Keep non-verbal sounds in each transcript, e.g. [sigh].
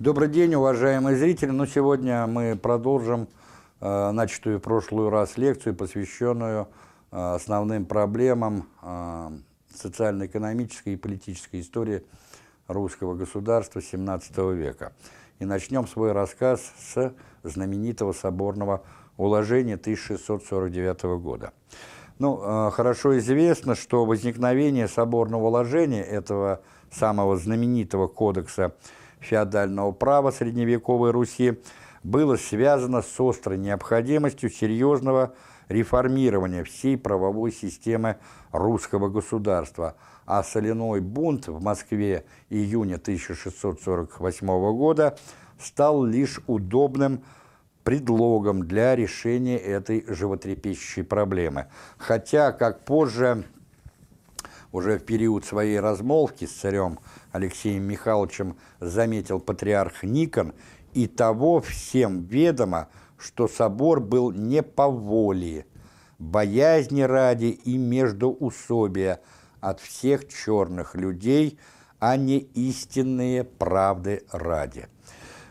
Добрый день, уважаемые зрители. Ну, сегодня мы продолжим э, начатую в прошлый раз лекцию, посвященную э, основным проблемам э, социально-экономической и политической истории русского государства XVII века. И начнем свой рассказ с знаменитого соборного уложения 1649 года. Ну, э, хорошо известно, что возникновение соборного уложения, этого самого знаменитого кодекса феодального права средневековой Руси было связано с острой необходимостью серьезного реформирования всей правовой системы русского государства, а соляной бунт в Москве июня 1648 года стал лишь удобным предлогом для решения этой животрепещущей проблемы. Хотя, как позже, уже в период своей размолвки с царем Алексеем Михайловичем заметил патриарх Никон, и того всем ведомо, что собор был не по воле, боязни ради и междоусобия от всех черных людей, а не истинные правды ради.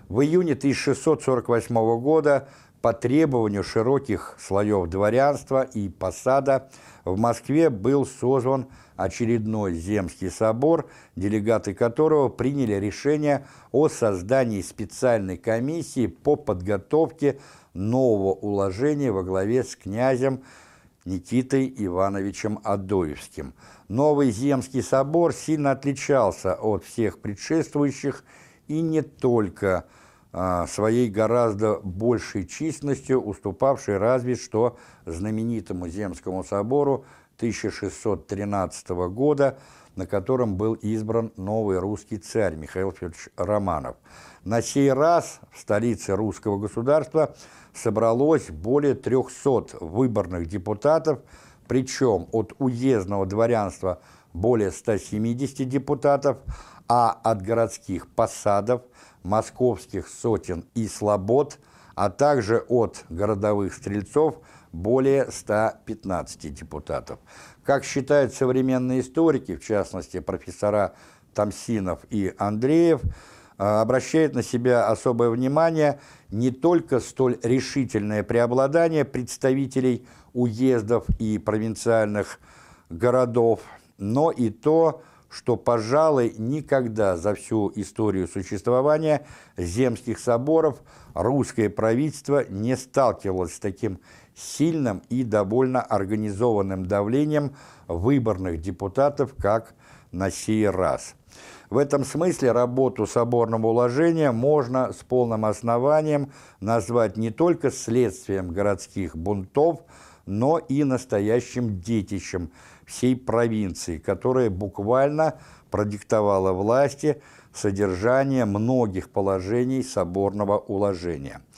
В июне 1648 года по требованию широких слоев дворянства и посада в Москве был созван очередной Земский собор, делегаты которого приняли решение о создании специальной комиссии по подготовке нового уложения во главе с князем Никитой Ивановичем Адоевским. Новый Земский собор сильно отличался от всех предшествующих и не только своей гораздо большей численностью, уступавшей разве что знаменитому Земскому собору 1613 года, на котором был избран новый русский царь Михаил Федорович Романов. На сей раз в столице русского государства собралось более 300 выборных депутатов, причем от уездного дворянства более 170 депутатов, а от городских посадов, московских сотен и слобод, а также от городовых стрельцов – более 115 депутатов. Как считают современные историки, в частности профессора Тамсинов и Андреев, э, обращает на себя особое внимание не только столь решительное преобладание представителей уездов и провинциальных городов, но и то, что, пожалуй, никогда за всю историю существования земских соборов русское правительство не сталкивалось с таким сильным и довольно организованным давлением выборных депутатов, как на сей раз. В этом смысле работу соборного уложения можно с полным основанием назвать не только следствием городских бунтов, но и настоящим детищем всей провинции, которая буквально продиктовала власти содержание многих положений соборного уложения –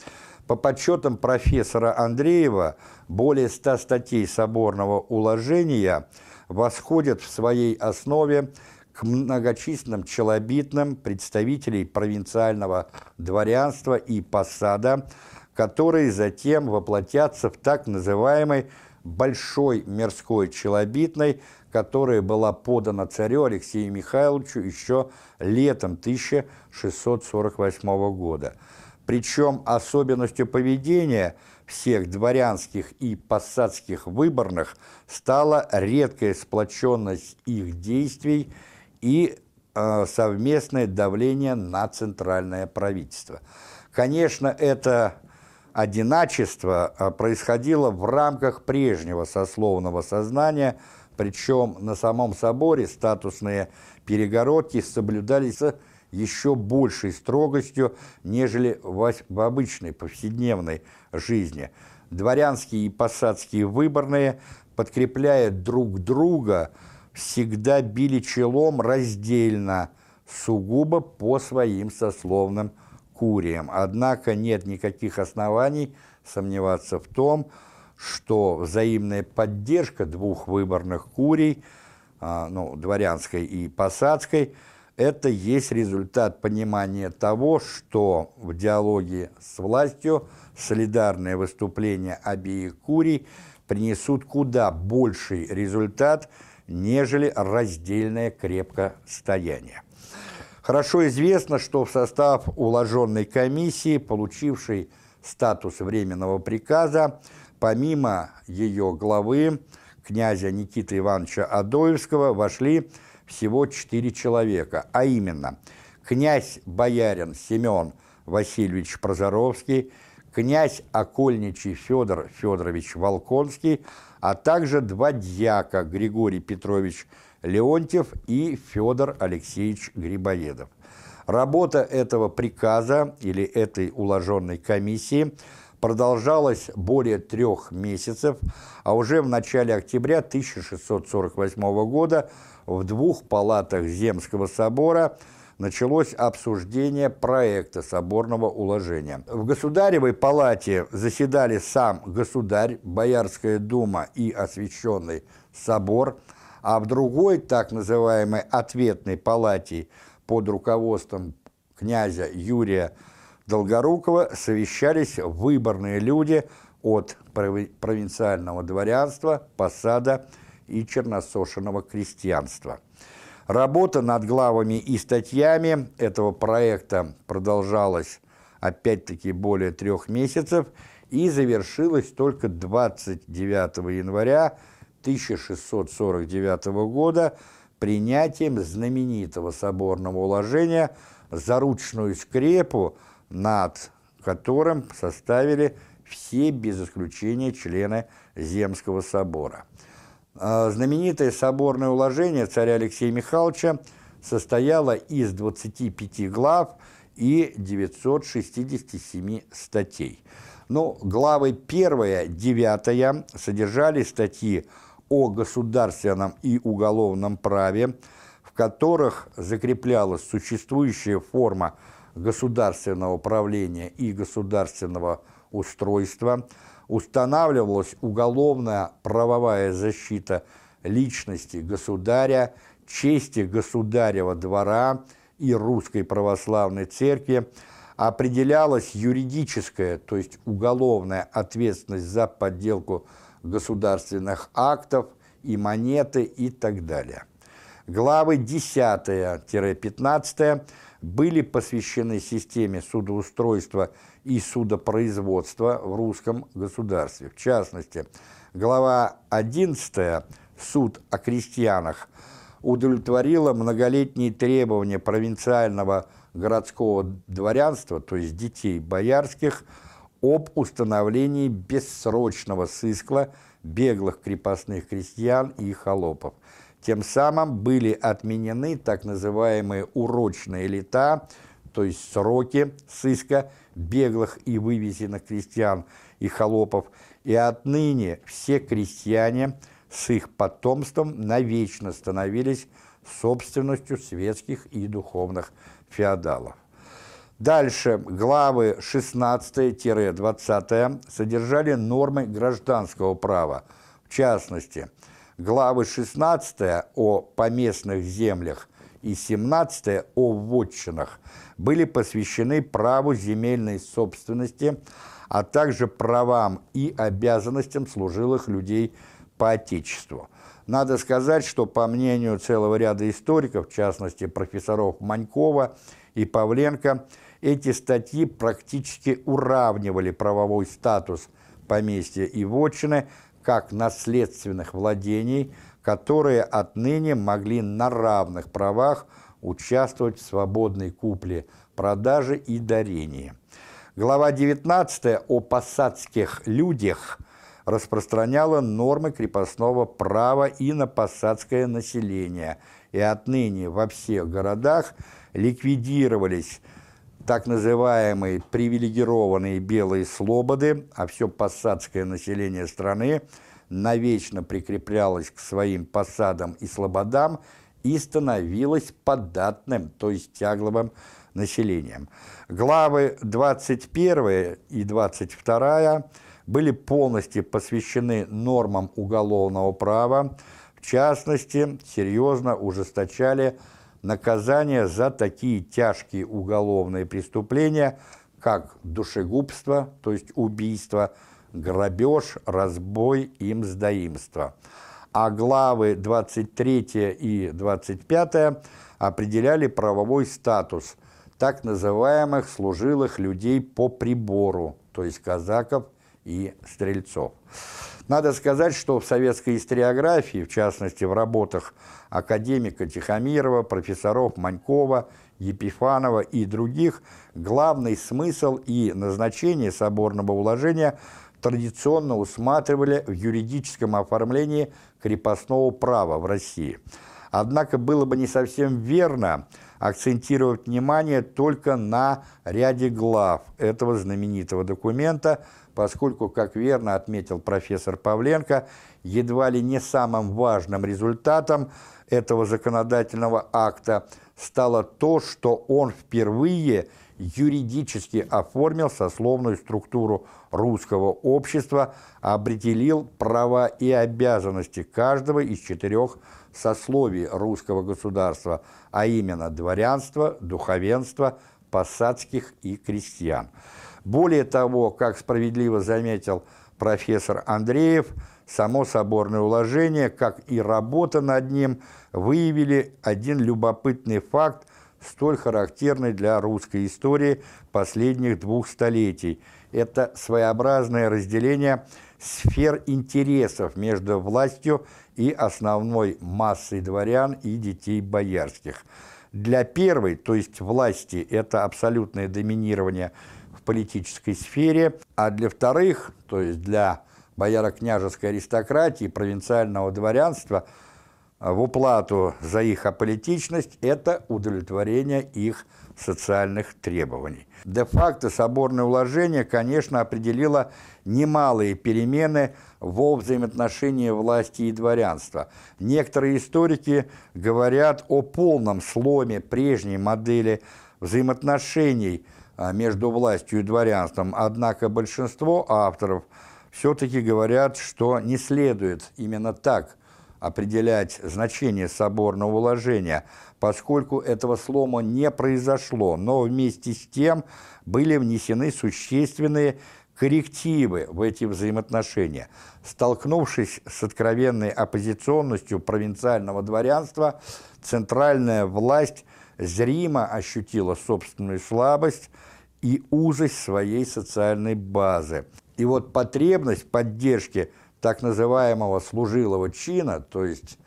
по подсчетам профессора Андреева, более 100 статей соборного уложения восходят в своей основе к многочисленным челобитным представителей провинциального дворянства и посада, которые затем воплотятся в так называемой «большой мирской челобитной», которая была подана царю Алексею Михайловичу еще летом 1648 года. Причем особенностью поведения всех дворянских и посадских выборных стала редкая сплоченность их действий и э, совместное давление на центральное правительство. Конечно, это одиначество э, происходило в рамках прежнего сословного сознания, причем на самом соборе статусные перегородки соблюдались еще большей строгостью, нежели в обычной повседневной жизни. Дворянские и посадские выборные, подкрепляя друг друга, всегда били челом раздельно, сугубо по своим сословным куриям. Однако нет никаких оснований сомневаться в том, что взаимная поддержка двух выборных курий, а, ну, дворянской и посадской – это есть результат понимания того, что в диалоге с властью солидарные выступления обеих курий принесут куда больший результат, нежели раздельное крепкостояние. Хорошо известно, что в состав уложенной комиссии, получившей статус временного приказа, помимо ее главы, князя Никиты Ивановича Адоевского, вошли всего четыре человека, а именно князь-боярин Семен Васильевич Прозоровский, князь Окольничий Федор Федорович Волконский, а также два дьяка Григорий Петрович Леонтьев и Федор Алексеевич Грибоедов. Работа этого приказа или этой уложенной комиссии продолжалась более трех месяцев, а уже в начале октября 1648 года в двух палатах Земского собора началось обсуждение проекта соборного уложения. В Государевой палате заседали сам государь, Боярская дума и освященный собор, а в другой, так называемой ответной палате под руководством князя Юрия Долгорукова совещались выборные люди от провинциального дворянства, посада и черносошенного крестьянства. Работа над главами и статьями этого проекта продолжалась опять-таки более трех месяцев и завершилась только 29 января 1649 года принятием знаменитого соборного уложения «Заручную скрепу», над которым составили все без исключения члены Земского собора. А, знаменитое соборное уложение царя Алексея Михайловича состояло из 25 глав и 967 статей. Но ну, главы 1, 9 содержали статьи о государственном и уголовном праве, в которых закреплялась существующая форма государственного правления и государственного устройства – устанавливалась уголовная правовая защита личности государя, чести государева двора и русской православной церкви, определялась юридическая, то есть уголовная ответственность за подделку государственных актов и монеты и так далее. Главы 10-15 были посвящены системе судоустройства и судопроизводства в русском государстве. В частности, глава 11 «Суд о крестьянах» удовлетворила многолетние требования провинциального городского дворянства, то есть детей боярских, об установлении бессрочного сыскла беглых крепостных крестьян и холопов. Тем самым были отменены так называемые урочные лета, то есть сроки сыска беглых и вывезенных крестьян и холопов, и отныне все крестьяне с их потомством навечно становились собственностью светских и духовных феодалов. Дальше главы 16-20 содержали нормы гражданского права, в частности, главы 16 о поместных землях и 17 о вотчинах были посвящены праву земельной собственности, а также правам и обязанностям служилых людей по Отечеству. Надо сказать, что по мнению целого ряда историков, в частности профессоров Манькова и Павленко, эти статьи практически уравнивали правовой статус поместья и вотчины как наследственных владений, которые отныне могли на равных правах участвовать в свободной купле, продаже и дарении. Глава 19 о посадских людях распространяла нормы крепостного права и на посадское население, и отныне во всех городах ликвидировались так называемые привилегированные белые слободы, а все посадское население страны навечно прикреплялось к своим посадам и слободам и становилось податным, то есть тягловым населением. Главы 21 и 22 были полностью посвящены нормам уголовного права, в частности, серьезно ужесточали наказания за такие тяжкие уголовные преступления, как душегубство, то есть убийство, грабеж, разбой и мздоимство. а главы 23 и 25 определяли правовой статус так называемых служилых людей по прибору, то есть казаков и стрельцов. Надо сказать, что в советской историографии, в частности в работах академика Тихомирова, профессоров Манькова, Епифанова и других, главный смысл и назначение соборного уложения традиционно усматривали в юридическом оформлении крепостного права в России. Однако было бы не совсем верно акцентировать внимание только на ряде глав этого знаменитого документа, поскольку, как верно отметил профессор Павленко, едва ли не самым важным результатом этого законодательного акта стало то, что он впервые юридически оформил сословную структуру русского общества, определил права и обязанности каждого из четырех сословий русского государства, а именно дворянства, духовенства, посадских и крестьян. Более того, как справедливо заметил профессор Андреев, само соборное уложение, как и работа над ним, выявили один любопытный факт, столь характерный для русской истории последних двух столетий. Это своеобразное разделение сфер интересов между властью и основной массой дворян и детей боярских. Для первой, то есть власти, это абсолютное доминирование политической сфере, а для вторых, то есть для бояро-княжеской аристократии, провинциального дворянства, в уплату за их аполитичность – это удовлетворение их социальных требований. Де-факто соборное уложение, конечно, определило немалые перемены во взаимоотношении власти и дворянства. Некоторые историки говорят о полном сломе прежней модели взаимоотношений между властью и дворянством, однако большинство авторов все-таки говорят, что не следует именно так определять значение соборного уложения, поскольку этого слома не произошло, но вместе с тем были внесены существенные коррективы в эти взаимоотношения. Столкнувшись с откровенной оппозиционностью провинциального дворянства, центральная власть зримо ощутила собственную слабость и узость своей социальной базы. И вот потребность поддержки так называемого служилого чина, то есть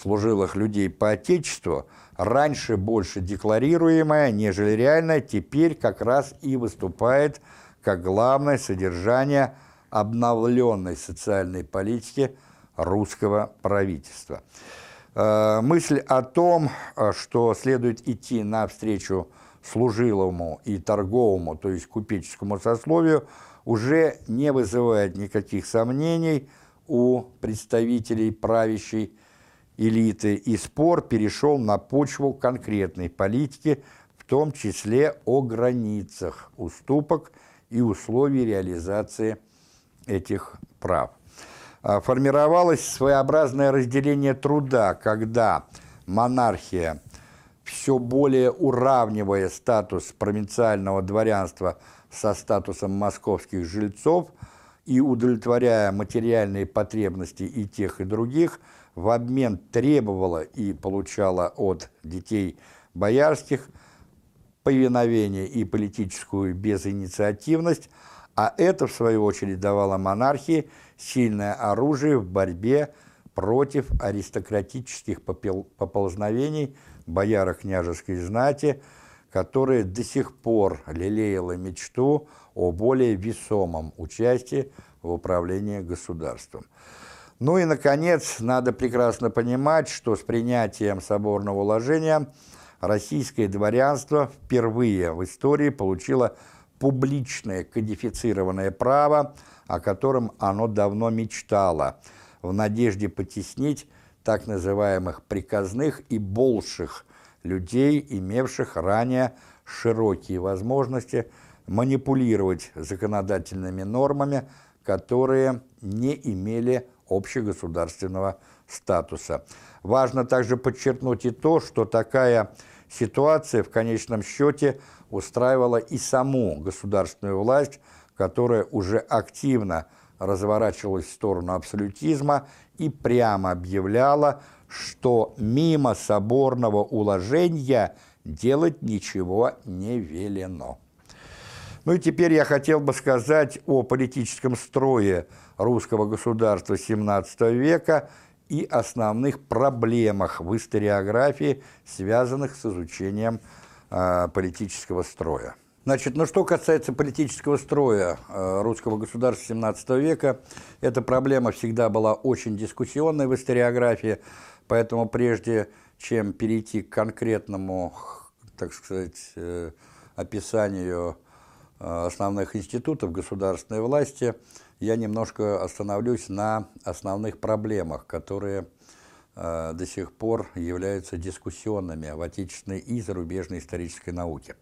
служилых людей по Отечеству, раньше больше декларируемая, нежели реальная, теперь как раз и выступает как главное содержание обновленной социальной политики русского правительства. Э, мысль о том, э, что следует идти навстречу служилому и торговому, то есть купеческому сословию, уже не вызывает никаких сомнений у представителей правящей элиты, и спор перешел на почву конкретной политики, в том числе о границах уступок и условий реализации этих прав. А, формировалось своеобразное разделение труда, когда монархия, все более уравнивая статус провинциального дворянства со статусом московских жильцов и удовлетворяя материальные потребности и тех, и других, в обмен требовала и получала от детей боярских повиновение и политическую безинициативность, а это, в свою очередь, давало монархии сильное оружие в борьбе против аристократических поползновений бояра княжеской знати, которая до сих пор лелеяла мечту о более весомом участии в управлении государством. Ну и, наконец, надо прекрасно понимать, что с принятием соборного уложения – российское дворянство впервые в истории получило публичное кодифицированное право, о котором оно давно мечтало, в надежде потеснить так называемых приказных и больших людей, имевших ранее широкие возможности манипулировать законодательными нормами, которые не имели общегосударственного статуса. Важно также подчеркнуть и то, что такая ситуация в конечном счете устраивала и саму государственную власть, которая уже активно разворачивалась в сторону абсолютизма и прямо объявляла, что мимо соборного уложения делать ничего не велено. Ну и теперь я хотел бы сказать о политическом строе русского государства XVII века и основных проблемах в историографии, связанных с изучением э, политического строя. Значит, ну что касается политического строя э, русского государства XVII века, эта проблема всегда была очень дискуссионной в историографии, поэтому прежде чем перейти к конкретному, так сказать, э, описанию э, основных институтов государственной власти, я немножко остановлюсь на основных проблемах, которые до сих пор являются дискуссионными в отечественной и зарубежной исторической науке.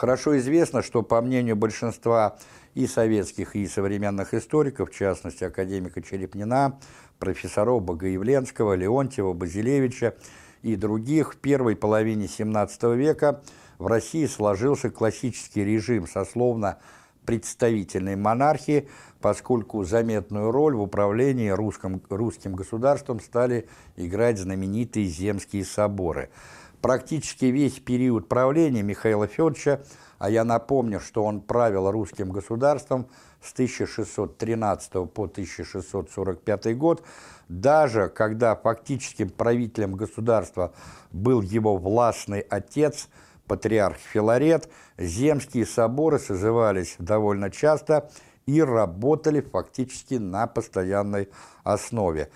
Хорошо известно, что, по мнению большинства и советских, и современных историков, в частности, академика Черепнина, профессоров Богоявленского, Леонтьева, Базилевича и других, в первой половине XVII века в России сложился классический режим сословно-представительной монархии, поскольку заметную роль в управлении русским, русским государством стали играть знаменитые земские соборы – практически весь период правления Михаила Федоровича, а я напомню, что он правил русским государством с 1613 по 1645 год, даже когда фактическим правителем государства был его властный отец, патриарх Филарет, земские соборы созывались довольно часто и работали фактически на постоянной основе.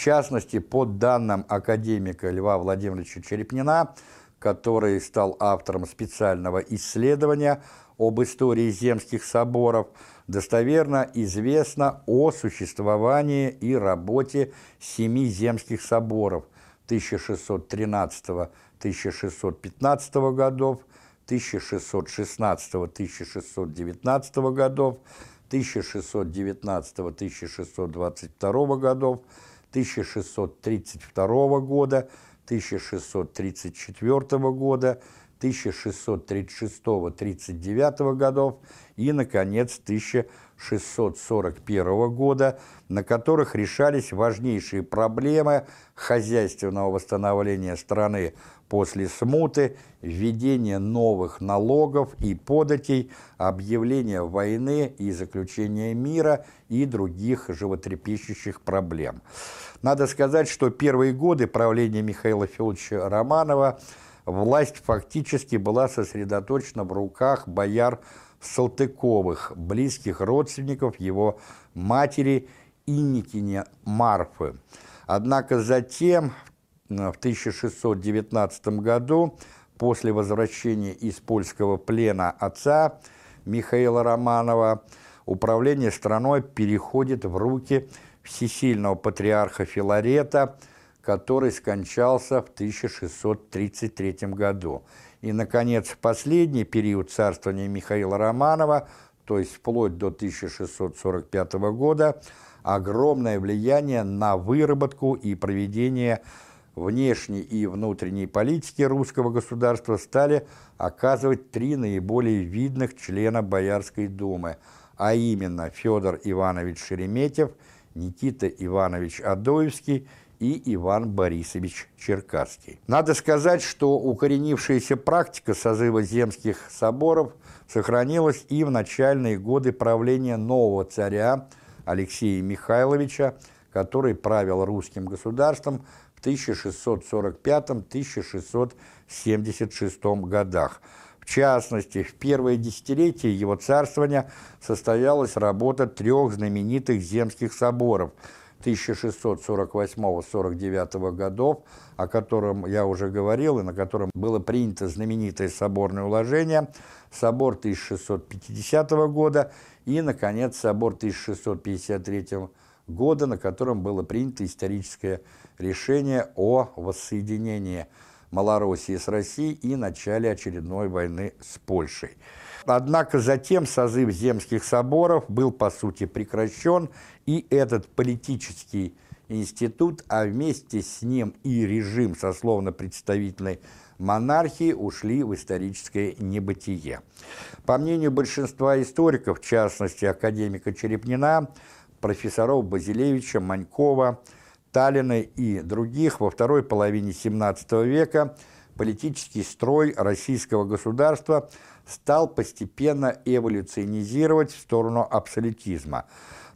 Частности, по данным академика Льва Владимировича Черепнина, который стал автором специального исследования об истории земских соборов, достоверно известно о существовании и работе семи земских соборов 1613-1615 годов, 1616-1619 годов, 1619-1622 годов, 1632 года, 1634 года, 1636-39 годов и, наконец, 1641 года, на которых решались важнейшие проблемы хозяйственного восстановления страны после смуты, введение новых налогов и податей, объявление войны и заключение мира и других животрепещущих проблем. Надо сказать, что первые годы правления Михаила Федоровича Романова власть фактически была сосредоточена в руках бояр Салтыковых, близких родственников его матери Инникине Марфы. Однако затем, в 1619 году, после возвращения из польского плена отца Михаила Романова, управление страной переходит в руки всесильного патриарха Филарета, который скончался в 1633 году. И, наконец, последний период царствования Михаила Романова, то есть вплоть до 1645 года, огромное влияние на выработку и проведение внешней и внутренней политики русского государства стали оказывать три наиболее видных члена Боярской думы, а именно Федор Иванович Шереметьев, Никита Иванович Адоевский и Иван Борисович Черкасский. Надо сказать, что укоренившаяся практика созыва земских соборов сохранилась и в начальные годы правления нового царя Алексея Михайловича, который правил русским государством 1645-1676 годах. В частности, в первое десятилетие его царствования состоялась работа трех знаменитых земских соборов 1648-49 годов, о котором я уже говорил, и на котором было принято знаменитое соборное уложение, собор 1650 года и, наконец, собор 1653 года, на котором было принято историческое решение о воссоединении Малороссии с Россией и начале очередной войны с Польшей. Однако затем созыв земских соборов был по сути прекращен, и этот политический институт, а вместе с ним и режим сословно-представительной монархии ушли в историческое небытие. По мнению большинства историков, в частности академика Черепнина, профессоров Базилевича, Манькова, Таллина и других во второй половине XVII века политический строй российского государства стал постепенно эволюционизировать в сторону абсолютизма.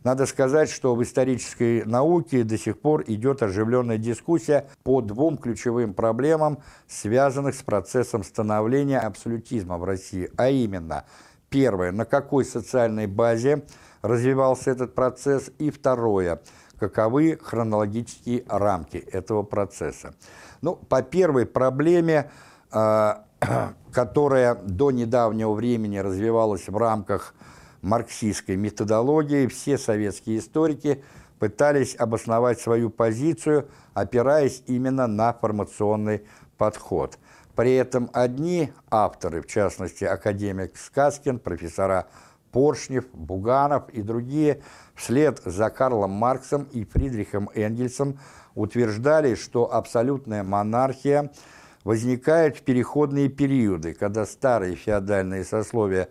Надо сказать, что в исторической науке до сих пор идет оживленная дискуссия по двум ключевым проблемам, связанных с процессом становления абсолютизма в России, а именно, первое, на какой социальной базе развивался этот процесс, и второе – каковы хронологические рамки этого процесса. Ну, по первой проблеме, э, [clears throat] которая до недавнего времени развивалась в рамках марксистской методологии, все советские историки пытались обосновать свою позицию, опираясь именно на формационный подход. При этом одни авторы, в частности академик Сказкин, профессора Поршнев, Буганов и другие, вслед за Карлом Марксом и Фридрихом Энгельсом утверждали, что абсолютная монархия возникает в переходные периоды, когда старые феодальные сословия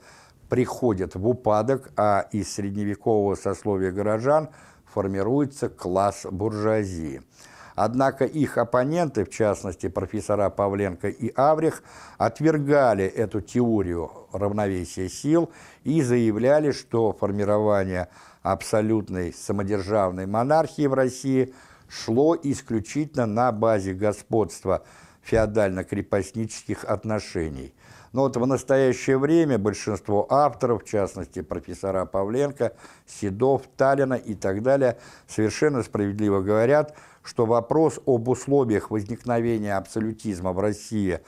приходят в упадок, а из средневекового сословия горожан формируется класс буржуазии – Однако их оппоненты, в частности профессора Павленко и Аврих, отвергали эту теорию равновесия сил и заявляли, что формирование абсолютной самодержавной монархии в России шло исключительно на базе господства феодально-крепостнических отношений. Но вот в настоящее время большинство авторов, в частности профессора Павленко, Седов, Таллина и так далее, совершенно справедливо говорят – что вопрос об условиях возникновения абсолютизма в России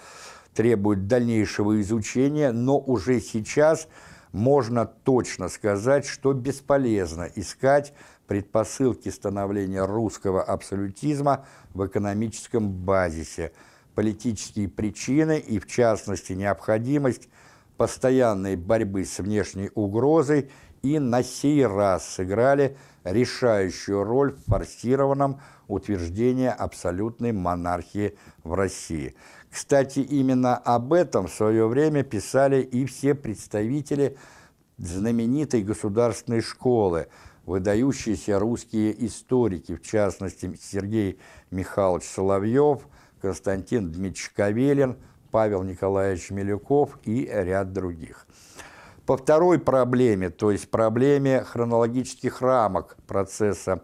требует дальнейшего изучения, но уже сейчас можно точно сказать, что бесполезно искать предпосылки становления русского абсолютизма в экономическом базисе, политические причины и, в частности, необходимость постоянной борьбы с внешней угрозой и на сей раз сыграли решающую роль в форсированном утверждения абсолютной монархии в России. Кстати, именно об этом в свое время писали и все представители знаменитой государственной школы, выдающиеся русские историки, в частности Сергей Михайлович Соловьев, Константин Дмитриевич Кавелин, Павел Николаевич Милюков и ряд других. По второй проблеме, то есть проблеме хронологических рамок процесса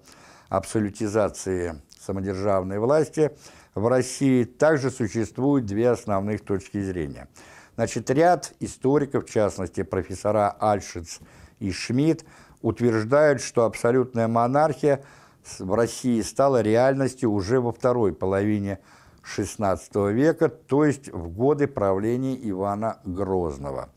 абсолютизации самодержавной власти в России также существуют две основных точки зрения. Значит, ряд историков, в частности профессора Альшиц и Шмидт, утверждают, что абсолютная монархия в России стала реальностью уже во второй половине XVI века, то есть в годы правления Ивана Грозного.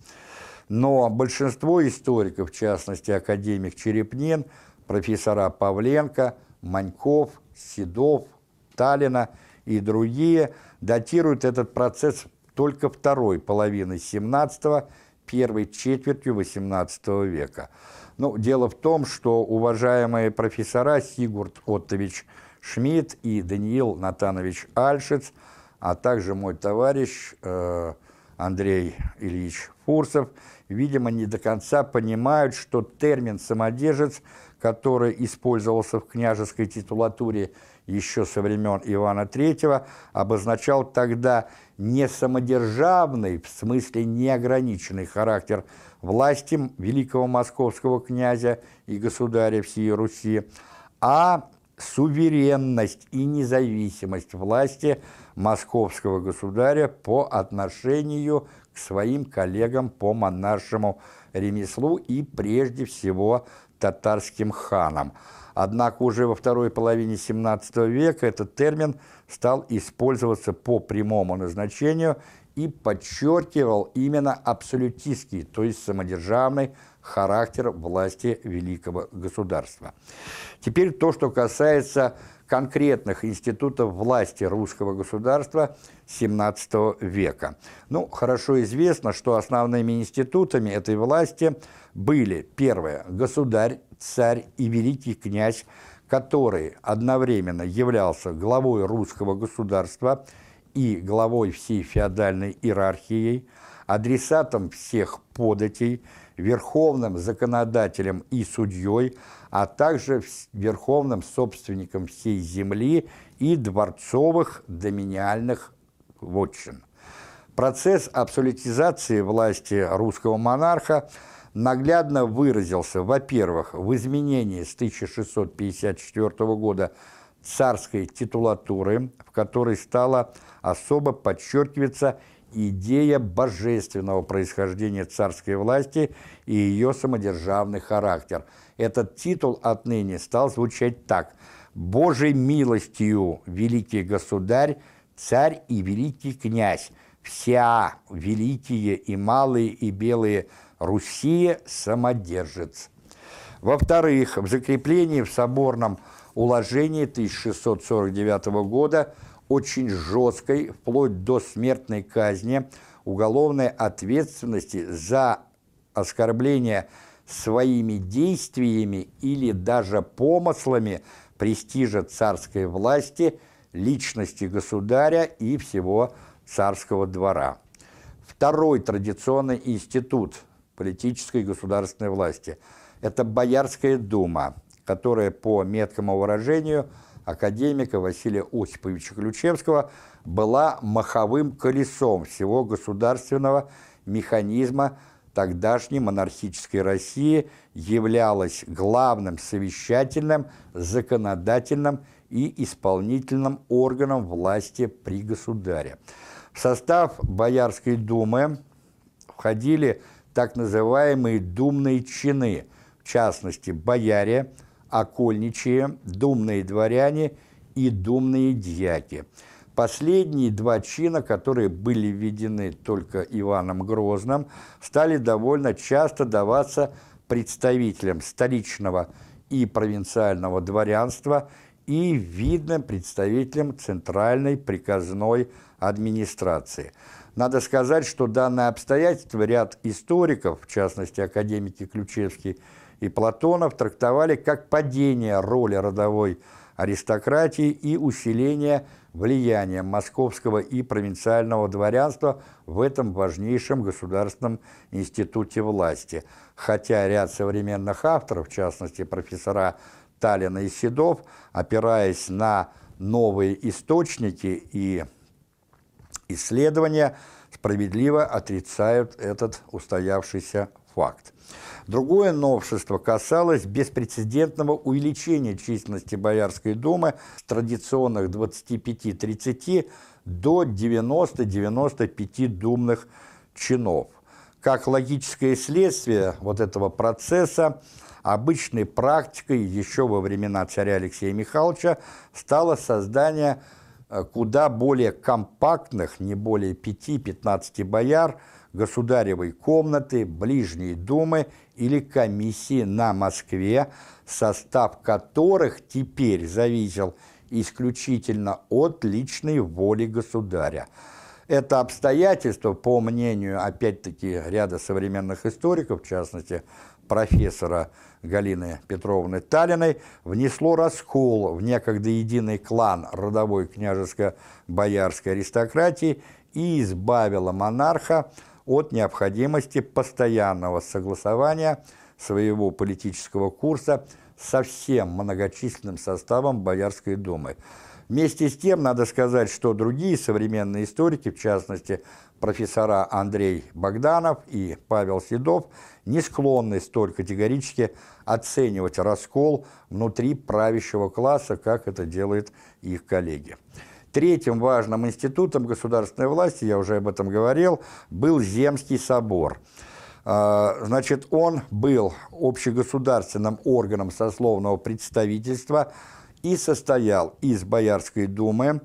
Но большинство историков, в частности академик Черепнин, профессора Павленко, Маньков, Седов, Таллина и другие датируют этот процесс только второй половины XVII, первой четвертью XVIII века. Ну, дело в том, что уважаемые профессора Сигурд Оттович Шмидт и Даниил Натанович Альшиц, а также мой товарищ э, Андрей Ильич Фурсов, видимо, не до конца понимают, что термин «самодержец», который использовался в княжеской титулатуре еще со времен Ивана III, обозначал тогда не самодержавный, в смысле неограниченный характер власти великого московского князя и государя всей Руси, а суверенность и независимость власти московского государя по отношению к своим коллегам по монаршему ремеслу и прежде всего татарским ханам. Однако уже во второй половине XVII века этот термин стал использоваться по прямому назначению и подчеркивал именно абсолютистский, то есть самодержавный характер власти великого государства. Теперь то, что касается конкретных институтов власти русского государства XVII века. Ну, хорошо известно, что основными институтами этой власти были, первое, государь, царь и великий князь, который одновременно являлся главой русского государства и главой всей феодальной иерархией, адресатом всех податей, верховным законодателем и судьей, а также верховным собственником всей земли и дворцовых доминиальных вотчин. Процесс абсолютизации власти русского монарха наглядно выразился, во-первых, в изменении с 1654 года царской титулатуры, в которой стала особо подчеркиваться идея божественного происхождения царской власти и ее самодержавный характер. Этот титул отныне стал звучать так «Божьей милостью, великий государь, царь и великий князь, вся великие и малые и белые Руси самодержец». Во-вторых, в закреплении в соборном уложении 1649 года очень жесткой, вплоть до смертной казни, уголовной ответственности за оскорбление своими действиями или даже помыслами престижа царской власти, личности государя и всего царского двора. Второй традиционный институт политической и государственной власти – это Боярская дума, которая по меткому выражению – академика Василия Осиповича Ключевского была маховым колесом всего государственного механизма тогдашней монархической России, являлась главным совещательным, законодательным и исполнительным органом власти при государе. В состав Боярской думы входили так называемые думные чины, в частности, бояре, окольничие, думные дворяне и думные дьяки. Последние два чина, которые были введены только Иваном Грозным, стали довольно часто даваться представителям столичного и провинциального дворянства и видным представителям центральной приказной администрации. Надо сказать, что данное обстоятельство ряд историков, в частности академики Ключевский и Платонов трактовали как падение роли родовой аристократии и усиление влияния московского и провинциального дворянства в этом важнейшем государственном институте власти. Хотя ряд современных авторов, в частности профессора Таллина и Седов, опираясь на новые источники и исследования, справедливо отрицают этот устоявшийся факт. Другое новшество касалось беспрецедентного увеличения численности Боярской думы с традиционных 25-30 до 90-95 думных чинов. Как логическое следствие вот этого процесса, обычной практикой еще во времена царя Алексея Михайловича стало создание э, куда более компактных, не более 5-15 бояр, государевой комнаты, ближней думы или комиссии на Москве, состав которых теперь зависел исключительно от личной воли государя. Это обстоятельство, по мнению, опять-таки, ряда современных историков, в частности, профессора Галины Петровны Талиной, внесло раскол в некогда единый клан родовой княжеско-боярской аристократии и избавило монарха от необходимости постоянного согласования своего политического курса со всем многочисленным составом Боярской думы. Вместе с тем, надо сказать, что другие современные историки, в частности, профессора Андрей Богданов и Павел Седов, не склонны столь категорически оценивать раскол внутри правящего класса, как это делают их коллеги. Третьим важным институтом государственной власти, я уже об этом говорил, был Земский собор. А, значит, он был общегосударственным органом сословного представительства и состоял из Боярской думы,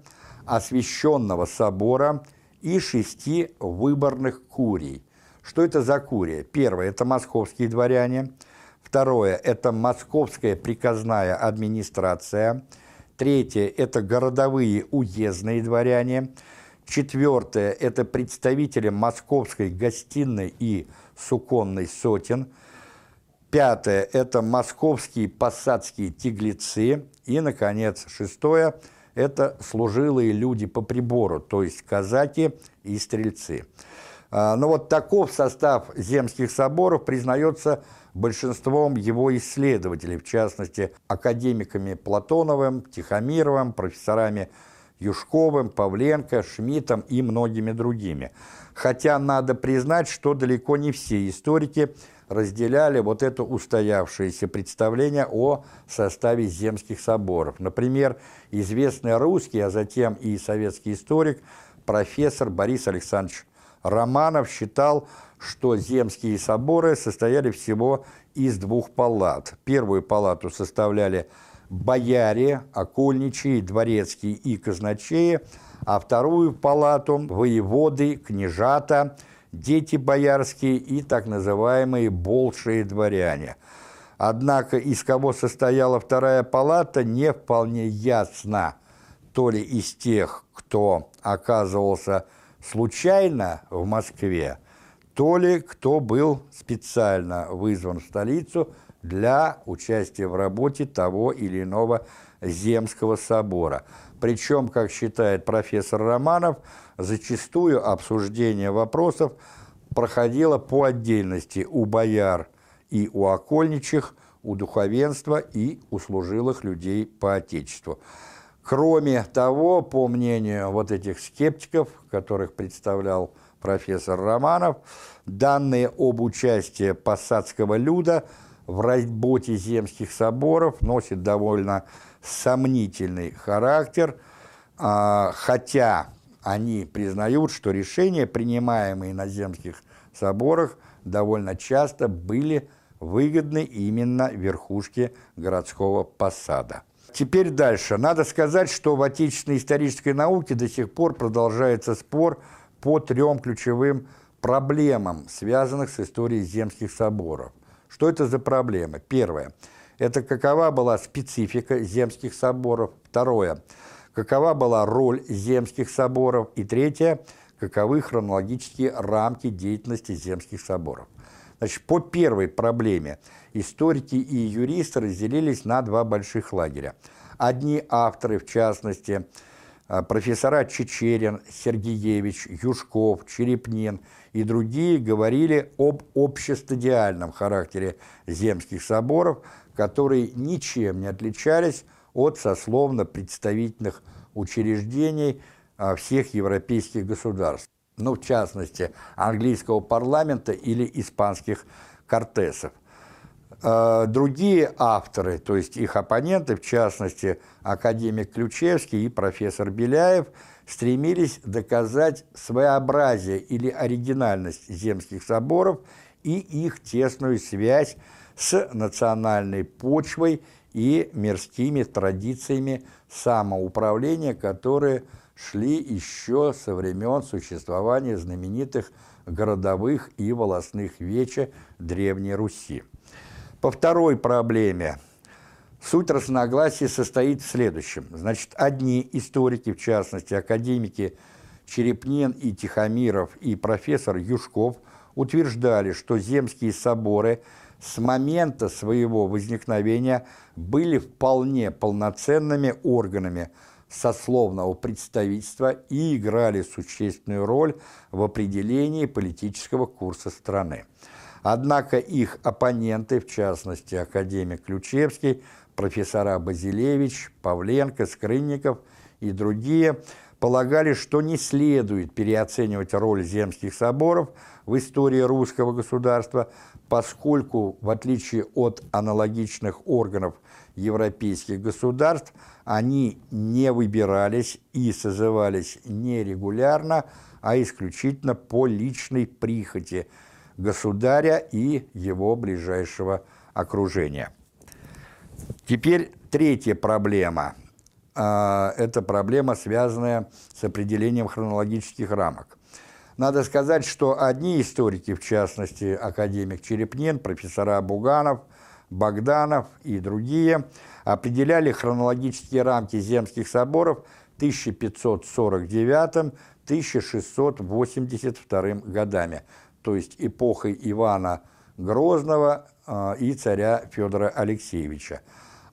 освященного собора и шести выборных курий. Что это за курия? Первое – это московские дворяне. Второе – это московская приказная администрация – Третье – это городовые уездные дворяне. Четвертое – это представители московской гостиной и суконной сотен. Пятое – это московские посадские тиглецы. И, наконец, шестое – это служилые люди по прибору, то есть казаки и стрельцы. А, но вот таков состав земских соборов признается большинством его исследователей, в частности, академиками Платоновым, Тихомировым, профессорами Юшковым, Павленко, Шмидтом и многими другими. Хотя надо признать, что далеко не все историки разделяли вот это устоявшееся представление о составе земских соборов. Например, известный русский, а затем и советский историк, профессор Борис Александрович Романов считал, что земские соборы состояли всего из двух палат. Первую палату составляли бояре, окольничие, дворецкие и казначеи, а вторую палату – воеводы, княжата, дети боярские и так называемые большие дворяне. Однако из кого состояла вторая палата, не вполне ясно, то ли из тех, кто оказывался случайно в Москве, то ли кто был специально вызван в столицу для участия в работе того или иного Земского собора. Причем, как считает профессор Романов, зачастую обсуждение вопросов проходило по отдельности у бояр и у окольничих, у духовенства и у служилых людей по Отечеству. Кроме того, по мнению вот этих скептиков, которых представлял профессор Романов, данные об участии посадского люда в работе земских соборов носят довольно сомнительный характер, а, хотя они признают, что решения, принимаемые на земских соборах, довольно часто были выгодны именно верхушке городского посада. Теперь дальше. Надо сказать, что в отечественной исторической науке до сих пор продолжается спор по трем ключевым проблемам, связанных с историей земских соборов. Что это за проблемы? Первое. Это какова была специфика земских соборов. Второе. Какова была роль земских соборов. И третье. Каковы хронологические рамки деятельности земских соборов. Значит, по первой проблеме историки и юристы разделились на два больших лагеря. Одни авторы, в частности, профессора Чечерин, Сергеевич, Юшков, Черепнин и другие говорили об общестадиальном характере земских соборов, которые ничем не отличались от сословно-представительных учреждений а, всех европейских государств ну, в частности, английского парламента или испанских кортесов. А, другие авторы, то есть их оппоненты, в частности, академик Ключевский и профессор Беляев, стремились доказать своеобразие или оригинальность земских соборов и их тесную связь с национальной почвой и мирскими традициями самоуправления, которые – шли еще со времен существования знаменитых городовых и волосных вече Древней Руси. По второй проблеме суть разногласий состоит в следующем. Значит, одни историки, в частности, академики Черепнин и Тихомиров и профессор Юшков утверждали, что земские соборы с момента своего возникновения были вполне полноценными органами – сословного представительства и играли существенную роль в определении политического курса страны. Однако их оппоненты, в частности академик Ключевский, профессора Базилевич, Павленко, Скрынников и другие, полагали, что не следует переоценивать роль земских соборов в истории русского государства, поскольку, в отличие от аналогичных органов европейских государств, они не выбирались и созывались не регулярно, а исключительно по личной прихоти государя и его ближайшего окружения. Теперь третья проблема. А, это проблема, связанная с определением хронологических рамок. Надо сказать, что одни историки, в частности, академик Черепнин, профессора Буганов, Богданов и другие – определяли хронологические рамки земских соборов 1549-1682 годами, то есть эпохой Ивана Грозного э, и царя Федора Алексеевича.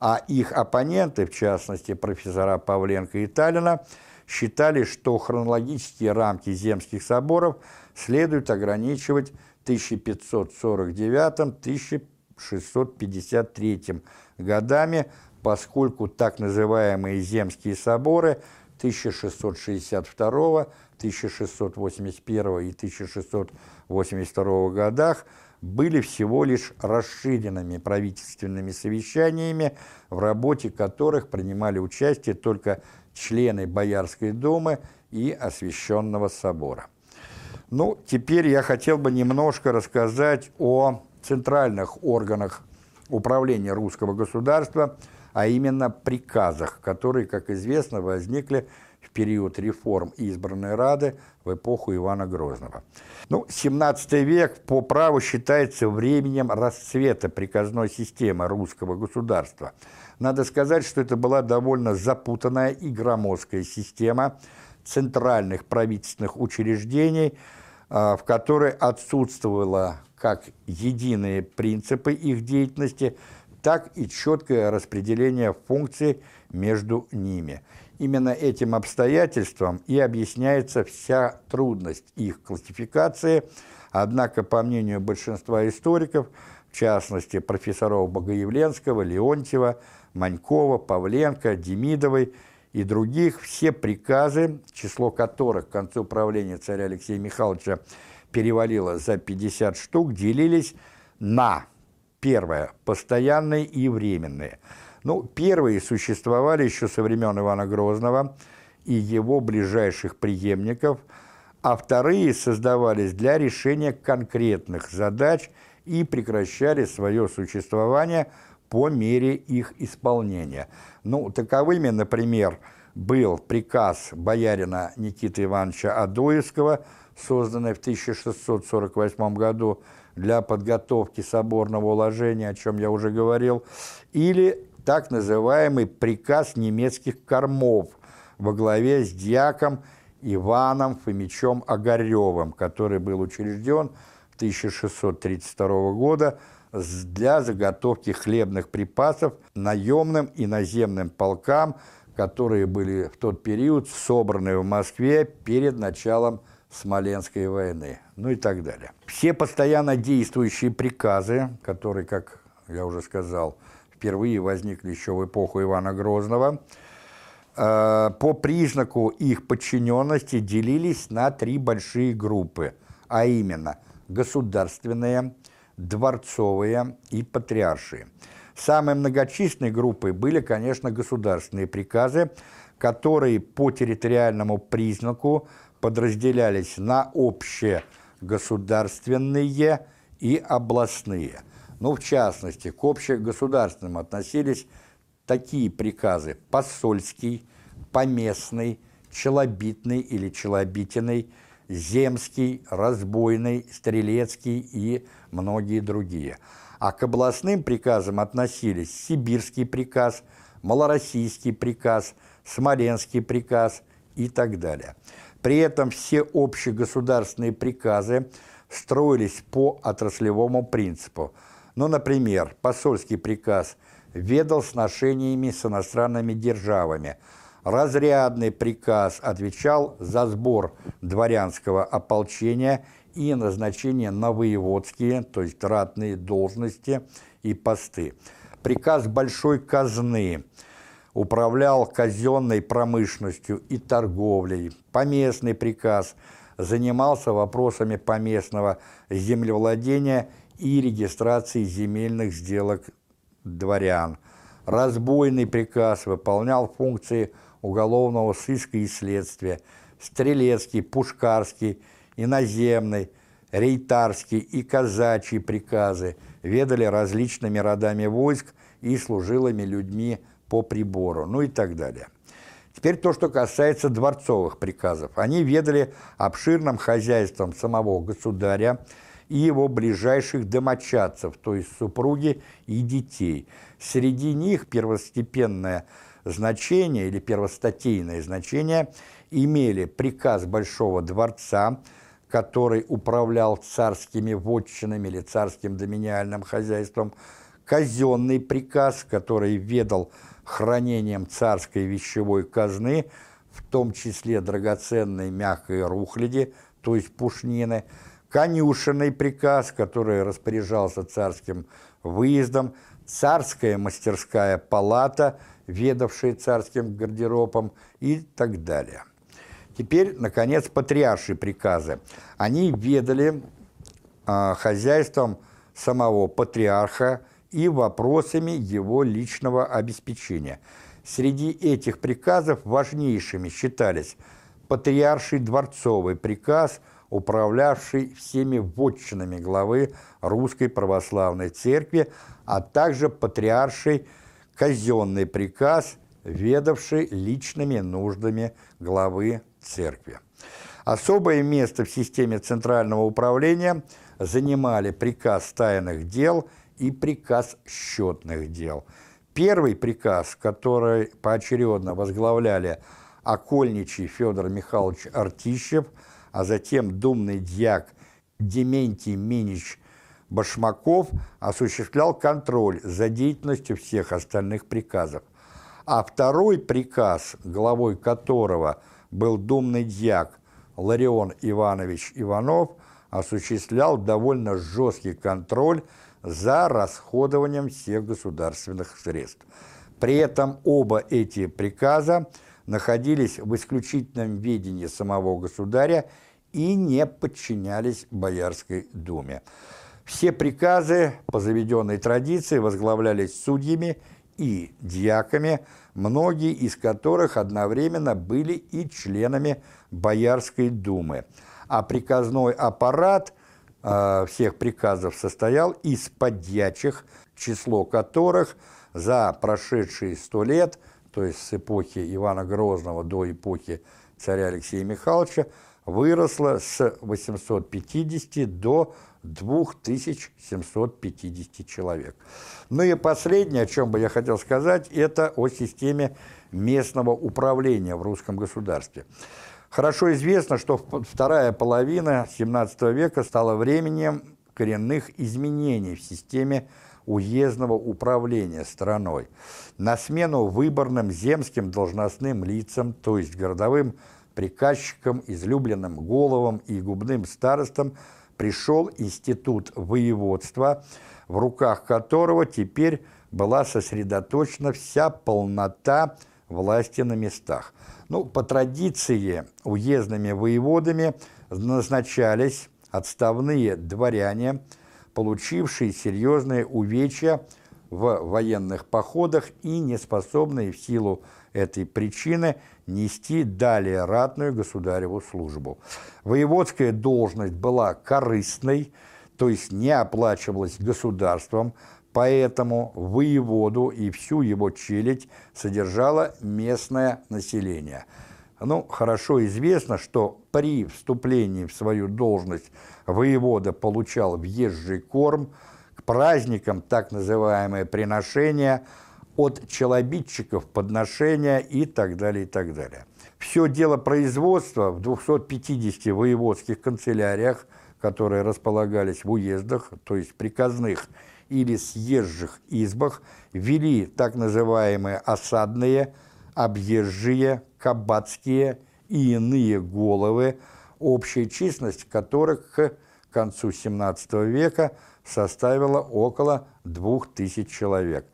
А их оппоненты, в частности профессора Павленко и Таллина, считали, что хронологические рамки земских соборов следует ограничивать 1549-1653 годами, поскольку так называемые земские соборы 1662, 1681 и 1682 годах были всего лишь расширенными правительственными совещаниями, в работе которых принимали участие только члены Боярской думы и Освященного собора. Ну, теперь я хотел бы немножко рассказать о центральных органах управления русского государства, а именно приказах, которые, как известно, возникли в период реформ избранной Рады в эпоху Ивана Грозного. Ну, 17 век по праву считается временем расцвета приказной системы русского государства. Надо сказать, что это была довольно запутанная и громоздкая система центральных правительственных учреждений, а, в которой отсутствовало как единые принципы их деятельности, так и четкое распределение функций между ними – Именно этим обстоятельством и объясняется вся трудность их классификации, однако, по мнению большинства историков, в частности профессоров Богоявленского, Леонтьева, Манькова, Павленко, Демидовой и других, все приказы, число которых к концу правления царя Алексея Михайловича перевалило за 50 штук, делились на, первое, постоянные и временные – ну, первые существовали еще со времен Ивана Грозного и его ближайших преемников, а вторые создавались для решения конкретных задач и прекращали свое существование по мере их исполнения. Ну, таковыми, например, был приказ боярина Никиты Ивановича Адоевского, созданный в 1648 году для подготовки соборного уложения, о чем я уже говорил, или так называемый приказ немецких кормов во главе с дьяком Иваном Фомичом Огаревым, который был учрежден в 1632 года для заготовки хлебных припасов наемным и наземным полкам, которые были в тот период собраны в Москве перед началом Смоленской войны, ну и так далее. Все постоянно действующие приказы, которые, как я уже сказал, впервые возникли еще в эпоху Ивана Грозного, э, по признаку их подчиненности делились на три большие группы, а именно государственные, дворцовые и патриаршие. Самой многочисленной группой были, конечно, государственные приказы, которые по территориальному признаку подразделялись на общие государственные и областные – ну, в частности, к общегосударственным относились такие приказы посольский, поместный, челобитный или челобитиный, земский, разбойный, стрелецкий и многие другие. А к областным приказам относились Сибирский приказ, Малороссийский приказ, Смоленский приказ и так далее. При этом все общегосударственные приказы строились по отраслевому принципу – ну, например, посольский приказ ведал сношениями с иностранными державами. Разрядный приказ отвечал за сбор дворянского ополчения и назначение на воеводские, то есть ратные должности и посты. Приказ большой казны управлял казенной промышленностью и торговлей. Поместный приказ занимался вопросами поместного землевладения и регистрации земельных сделок дворян. Разбойный приказ выполнял функции уголовного сыска и следствия. Стрелецкий, Пушкарский, иноземный, рейтарский и казачьи приказы ведали различными родами войск и служилыми людьми по прибору, ну и так далее. Теперь то, что касается дворцовых приказов. Они ведали обширным хозяйством самого государя, и его ближайших домочадцев, то есть супруги и детей. Среди них первостепенное значение или первостатейное значение имели приказ Большого дворца, который управлял царскими вотчинами или царским доминиальным хозяйством, казенный приказ, который ведал хранением царской вещевой казны, в том числе драгоценной мягкой рухляди, то есть пушнины, конюшенный приказ, который распоряжался царским выездом, царская мастерская палата, ведавшая царским гардеробом и так далее. Теперь, наконец, патриаршие приказы. Они ведали э, хозяйством самого патриарха и вопросами его личного обеспечения. Среди этих приказов важнейшими считались патриарший дворцовый приказ, управлявший всеми вотчинами главы Русской Православной Церкви, а также патриарший казенный приказ, ведавший личными нуждами главы церкви. Особое место в системе центрального управления занимали приказ тайных дел и приказ счетных дел. Первый приказ, который поочередно возглавляли окольничий Федор Михайлович Артищев, а затем думный дьяк Дементий Минич Башмаков, осуществлял контроль за деятельностью всех остальных приказов. А второй приказ, главой которого – был думный дьяк Ларион Иванович Иванов, осуществлял довольно жесткий контроль за расходованием всех государственных средств. При этом оба эти приказа находились в исключительном ведении самого государя и не подчинялись Боярской думе. Все приказы по заведенной традиции возглавлялись судьями и дьяками, многие из которых одновременно были и членами Боярской думы. А приказной аппарат э, всех приказов состоял из подьячих, число которых за прошедшие сто лет, то есть с эпохи Ивана Грозного до эпохи царя Алексея Михайловича, выросло с 850 до 2750 человек. Ну и последнее, о чем бы я хотел сказать, это о системе местного управления в русском государстве. Хорошо известно, что вторая половина XVII века стала временем коренных изменений в системе уездного управления страной. На смену выборным земским должностным лицам, то есть городовым приказчикам, излюбленным головам и губным старостам пришел институт воеводства, в руках которого теперь была сосредоточена вся полнота власти на местах. Ну, по традиции уездными воеводами назначались отставные дворяне, получившие серьезные увечья в военных походах и неспособные в силу этой причины нести далее ратную государеву службу. Воеводская должность была корыстной, то есть не оплачивалась государством, поэтому воеводу и всю его челядь содержало местное население. Ну, хорошо известно, что при вступлении в свою должность воевода получал въезжий корм, к праздникам так называемое приношение – от челобитчиков, подношения и так далее, и так далее. Все дело производства в 250 воеводских канцеляриях, которые располагались в уездах, то есть приказных или съезжих избах, вели так называемые осадные, объезжие, кабацкие и иные головы, общая численность которых к концу XVII века составила около 2000 человек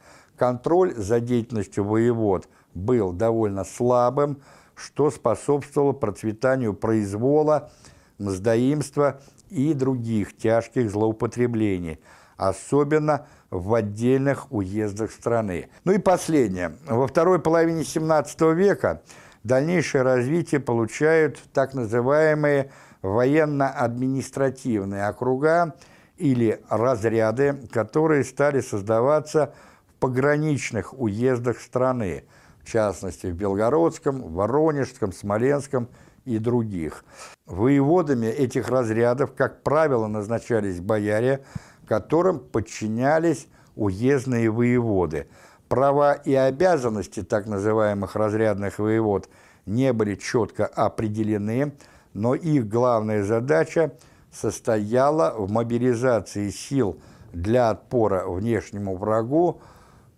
контроль за деятельностью воевод был довольно слабым, что способствовало процветанию произвола, мздоимства и других тяжких злоупотреблений, особенно в отдельных уездах страны. Ну и последнее. Во второй половине XVII века дальнейшее развитие получают так называемые военно-административные округа или разряды, которые стали создаваться пограничных уездах страны, в частности в Белгородском, Воронежском, Смоленском и других. Воеводами этих разрядов, как правило, назначались бояре, которым подчинялись уездные воеводы. Права и обязанности так называемых разрядных воевод не были четко определены, но их главная задача состояла в мобилизации сил для отпора внешнему врагу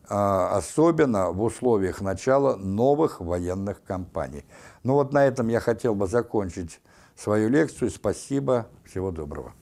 особенно в условиях начала новых военных кампаний. Ну вот на этом я хотел бы закончить свою лекцию. Спасибо, всего доброго.